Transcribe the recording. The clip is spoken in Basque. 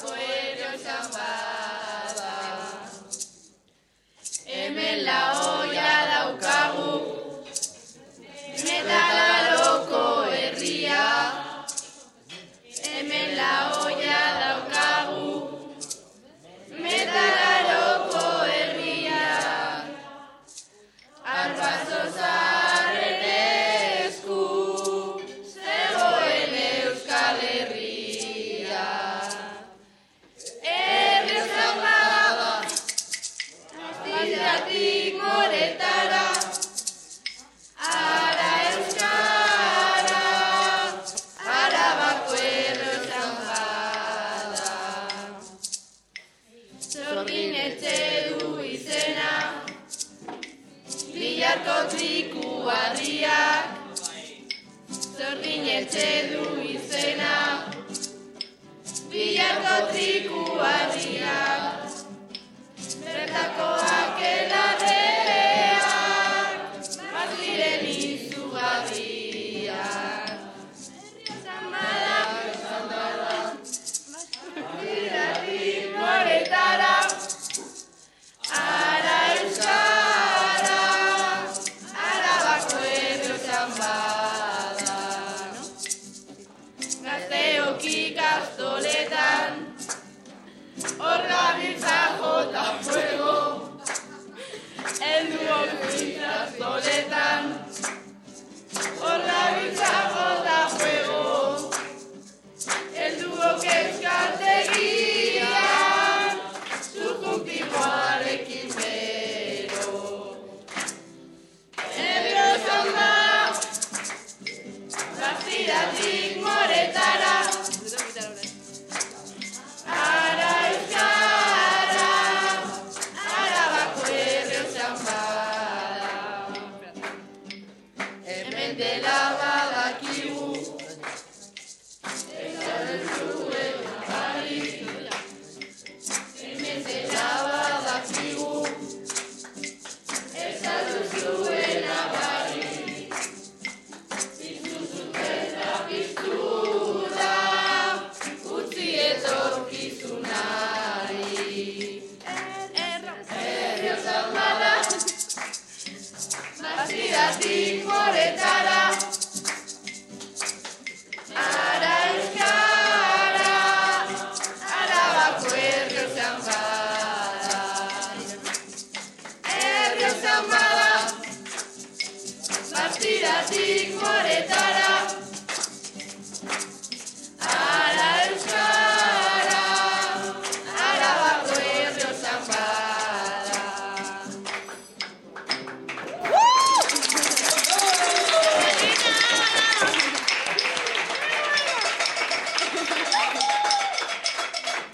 poeta eu chamar. Idatik moretara, ara euskara, arabako errozan bada. Zorgin etxe du izena, bilarko triku harriak, zorgin du izena, bilarko triku harriak. dela badakigu. Eta duzuen bari, hemen dela badakigu. Eta duzuen bari, izuzuten abiztu da, utzi etorkizunari. Erro, erro, erro, erro, erro, erro, erro,